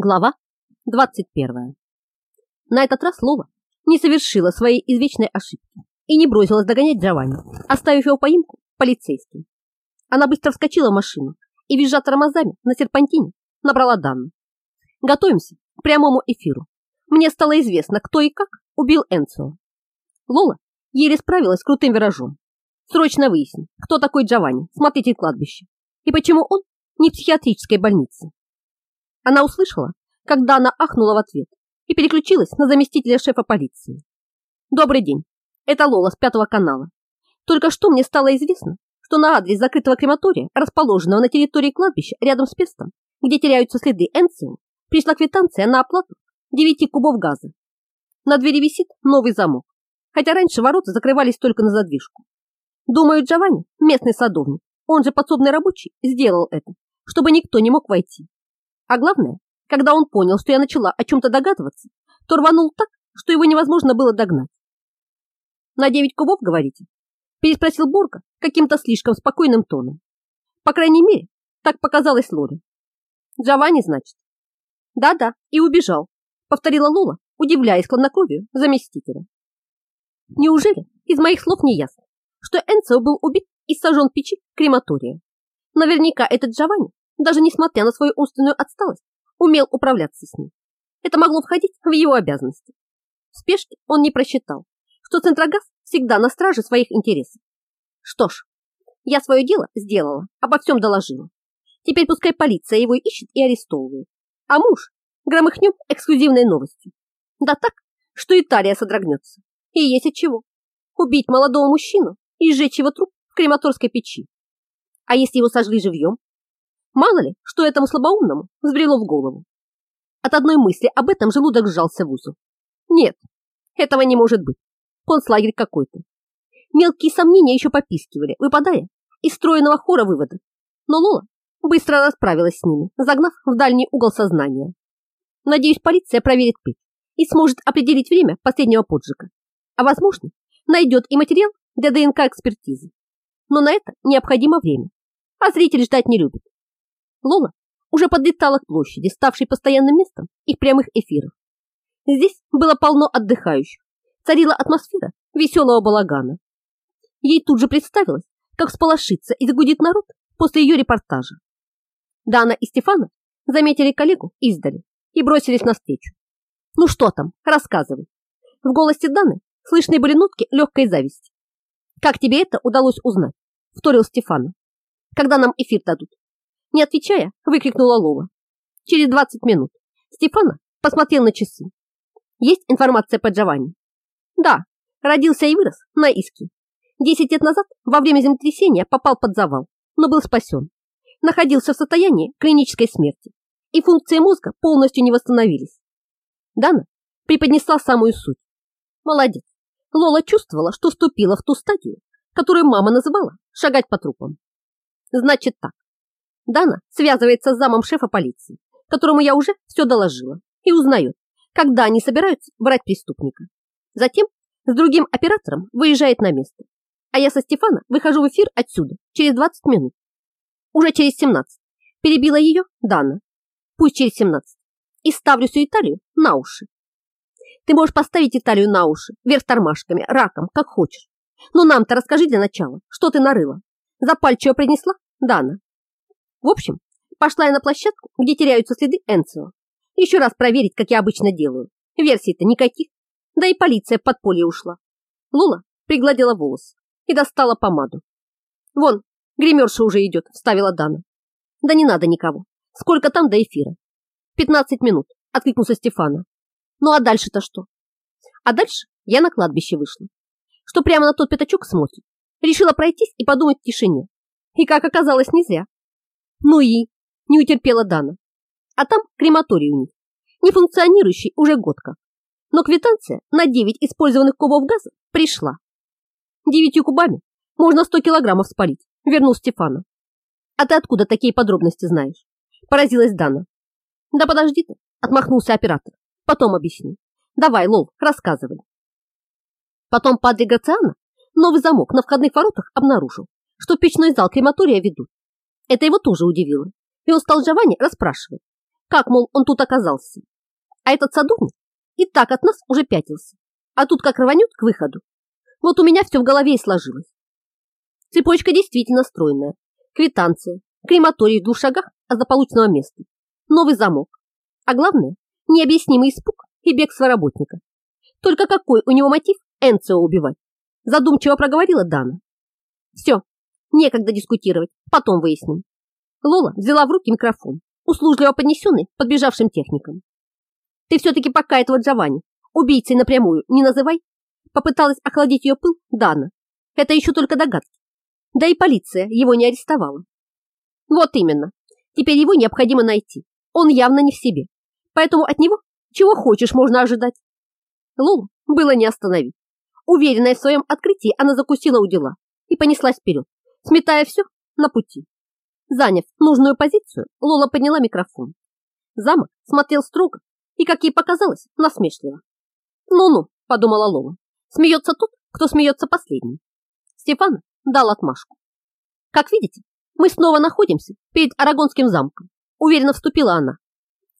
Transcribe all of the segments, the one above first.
Глава 21. На этот раз Лола не совершила своей извечной ошибки и не бросилась догонять Джованни, оставив его поимку полицейским. Она быстро вскочила в машину и, визжа тормозами на серпантине, набрала данные. Готовимся к прямому эфиру. Мне стало известно, кто и как убил Энцио. Лола еле справилась с крутым виражом. Срочно выясни, кто такой Джованни, смотритель кладбища, и почему он не в психиатрической больнице. Она услышала, когда она ахнула в ответ и переключилась на заместителя шефа полиции. «Добрый день, это Лола с Пятого канала. Только что мне стало известно, что на адрес закрытого крематория, расположенного на территории кладбища рядом с Пестом, где теряются следы Энциум, пришла квитанция на оплату 9 кубов газа. На двери висит новый замок, хотя раньше ворота закрывались только на задвижку. Думаю, Джованни, местный садовник, он же подсобный рабочий, сделал это, чтобы никто не мог войти. А главное, когда он понял, что я начала о чем-то догадываться, то рванул так, что его невозможно было догнать. «На девять кубов, говорите?» переспросил Борка каким-то слишком спокойным тоном. По крайней мере, так показалось Лоре. «Джованни, значит?» «Да-да, и убежал», повторила Лола, удивляясь хладнокровию заместителя. Неужели из моих слов не ясно, что Энцо был убит и сожжен в печи крематория? Наверняка этот Джованни даже несмотря на свою умственную отсталость, умел управляться с ним. Это могло входить в его обязанности. В спешке он не просчитал, что Центрогаз всегда на страже своих интересов. Что ж, я свое дело сделала, обо всем доложила. Теперь пускай полиция его ищет и арестовывает. А муж громыхнем эксклюзивной новостью. Да так, что Италия содрогнется. И есть от чего. Убить молодого мужчину и сжечь его труп в крематорской печи. А если его сожгли живьем, Мало ли, что этому слабоумному взбрело в голову. От одной мысли об этом желудок сжался в узел. Нет, этого не может быть. Концлагерь какой-то. Мелкие сомнения еще попискивали, выпадая из стройного хора вывода. Но Лола быстро расправилась с ними, загнав в дальний угол сознания. Надеюсь, полиция проверит печь и сможет определить время последнего поджига. А возможно, найдет и материал для ДНК-экспертизы. Но на это необходимо время, а зритель ждать не любит. Лола уже подлетала к площади, ставшей постоянным местом их прямых эфиров. Здесь было полно отдыхающих, царила атмосфера веселого балагана. Ей тут же представилось, как сполошится и загудит народ после ее репортажа. Дана и Стефана заметили коллегу издали и бросились навстречу. «Ну что там? Рассказывай». В голосе Даны слышны были нотки легкой зависти. «Как тебе это удалось узнать?» – вторил Стефана. «Когда нам эфир дадут?» Не отвечая, выкрикнула Лола. Через 20 минут. Стефана посмотрел на часы. Есть информация по Джованни? Да, родился и вырос на Иске. Десять лет назад во время землетрясения попал под завал, но был спасен. Находился в состоянии клинической смерти, и функции мозга полностью не восстановились. Дана преподнесла самую суть. Молодец. Лола чувствовала, что вступила в ту стадию, которую мама называла шагать по трупам. Значит так, Дана связывается с замом шефа полиции, которому я уже все доложила, и узнает, когда они собираются брать преступника. Затем с другим оператором выезжает на место, а я со Стефана выхожу в эфир отсюда через 20 минут. Уже через 17. Перебила ее Дана. Пусть через 17. И ставлю всю Италию на уши. Ты можешь поставить Италию на уши, вверх тормашками, раком, как хочешь. Но нам-то расскажи для начала, что ты нарыла. Запальчиво принесла Дана. В общем, пошла я на площадку, где теряются следы Энцио. Еще раз проверить, как я обычно делаю. Версий-то никаких. Да и полиция в подполье ушла. Лула пригладила волосы и достала помаду. Вон, гримерша уже идет, вставила Дана. Да не надо никого. Сколько там до эфира? Пятнадцать минут, откликнулся Стефана. Ну а дальше-то что? А дальше я на кладбище вышла. Что прямо на тот пятачок смотрит. Решила пройтись и подумать в тишине. И как оказалось, не зря. Ну и? Не утерпела Дана. А там крематорий у них. Не функционирующий уже год как. Но квитанция на 9 использованных кубов газа пришла. Девятью кубами можно 100 килограммов спалить, вернул Стефана. А ты откуда такие подробности знаешь? Поразилась Дана. Да подожди ты, отмахнулся оператор. Потом объясню. Давай, Лол, рассказывай. Потом падре Грациана новый замок на входных воротах обнаружил, что печной зал крематория ведут. Это его тоже удивило, и он стал Джованни расспрашивать, как, мол, он тут оказался. А этот садовник и так от нас уже пятился. А тут как рванет к выходу. Вот у меня все в голове и сложилось. Цепочка действительно стройная. Квитанция, крематорий в двух шагах от заполученного места, новый замок. А главное, необъяснимый испуг и бегство работника. Только какой у него мотив Энцио убивать? Задумчиво проговорила Дана. Все, некогда дискутировать, потом выясним. Лола взяла в руки микрофон, услужливо поднесенный подбежавшим техникам. Ты все-таки пока этого Джованни убийцей напрямую не называй. Попыталась охладить ее пыл Дана. Это еще только догадки. Да и полиция его не арестовала. Вот именно. Теперь его необходимо найти. Он явно не в себе. Поэтому от него чего хочешь можно ожидать. Лолу было не остановить. Уверенная в своем открытии, она закусила у дела и понеслась вперед, сметая все на пути. Заняв нужную позицию, Лола подняла микрофон. Замок смотрел строго и, как ей показалось, насмешливо. «Ну-ну», — подумала Лола, — «смеется тот, кто смеется последним». Стефан дал отмашку. «Как видите, мы снова находимся перед Арагонским замком», — уверенно вступила она.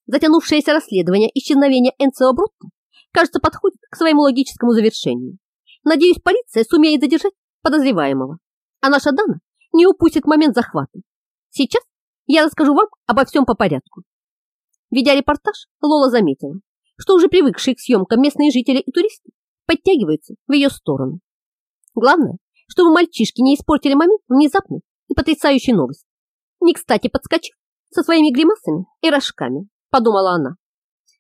Затянувшееся расследование исчезновения Энцио Брутто, кажется, подходит к своему логическому завершению. Надеюсь, полиция сумеет задержать подозреваемого, а наша Дана не упустит момент захвата. Сейчас я расскажу вам обо всем по порядку. Ведя репортаж, Лола заметила, что уже привыкшие к съемкам местные жители и туристы подтягиваются в ее сторону. Главное, чтобы мальчишки не испортили момент внезапной и потрясающей новости. Не кстати подскочив со своими гримасами и рожками, подумала она.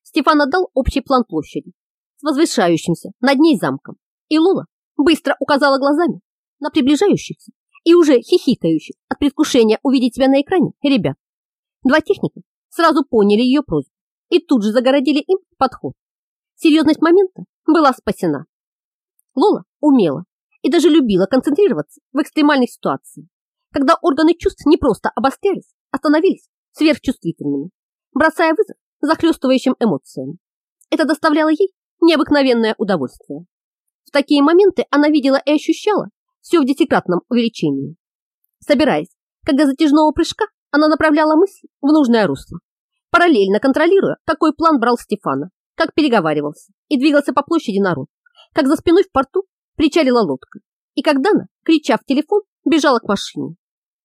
Стефан отдал общий план площади с возвышающимся над ней замком, и Лола быстро указала глазами на приближающихся и уже хихикающих от предвкушения увидеть тебя на экране ребят. Два техника сразу поняли ее просьбу и тут же загородили им подход. Серьезность момента была спасена. Лола умела и даже любила концентрироваться в экстремальных ситуациях, когда органы чувств не просто обострялись, а становились сверхчувствительными, бросая вызов захлестывающим эмоциям. Это доставляло ей необыкновенное удовольствие. В такие моменты она видела и ощущала все в десятикратном увеличении. Собираясь, когда затяжного прыжка она направляла мысль в нужное русло, параллельно контролируя, какой план брал Стефана, как переговаривался и двигался по площади народ, как за спиной в порту причалила лодка, и когда она, крича в телефон, бежала к машине.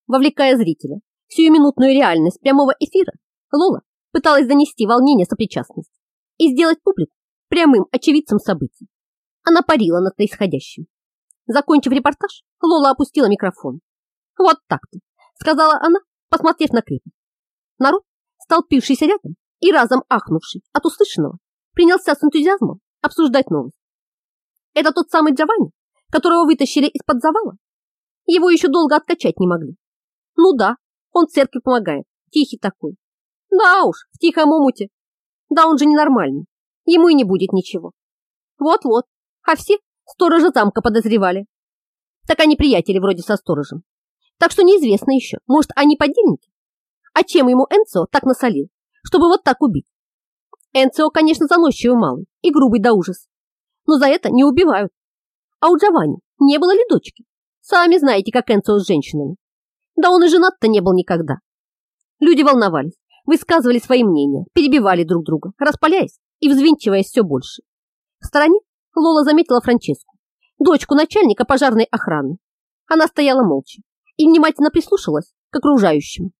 Вовлекая зрителя в сиюминутную реальность прямого эфира, Лола пыталась донести волнение сопричастности и сделать публику прямым очевидцем событий. Она парила над происходящим. Закончив репортаж, Лола опустила микрофон. «Вот так-то», — сказала она, посмотрев на крепость. Народ, столпившийся рядом и разом ахнувший от услышанного, принялся с энтузиазмом обсуждать новость. Это тот самый Джованни, которого вытащили из-под завала? Его еще долго откачать не могли. Ну да, он церкви помогает, тихий такой. Да уж, в тихом омуте. Да он же ненормальный, ему и не будет ничего. Вот-вот, а все сторожа замка подозревали. Так они приятели вроде со сторожем. Так что неизвестно еще, может, они подельники? А чем ему Энцо так насолил, чтобы вот так убить? Энцо, конечно, заносчивый малый и грубый до ужаса, но за это не убивают. А у Джованни не было ли дочки? Сами знаете, как Энцо с женщинами. Да он и женат-то не был никогда. Люди волновались, высказывали свои мнения, перебивали друг друга, распаляясь и взвинчиваясь все больше. В стороне Лола заметила Франческу, дочку начальника пожарной охраны. Она стояла молча и внимательно прислушалась к окружающим.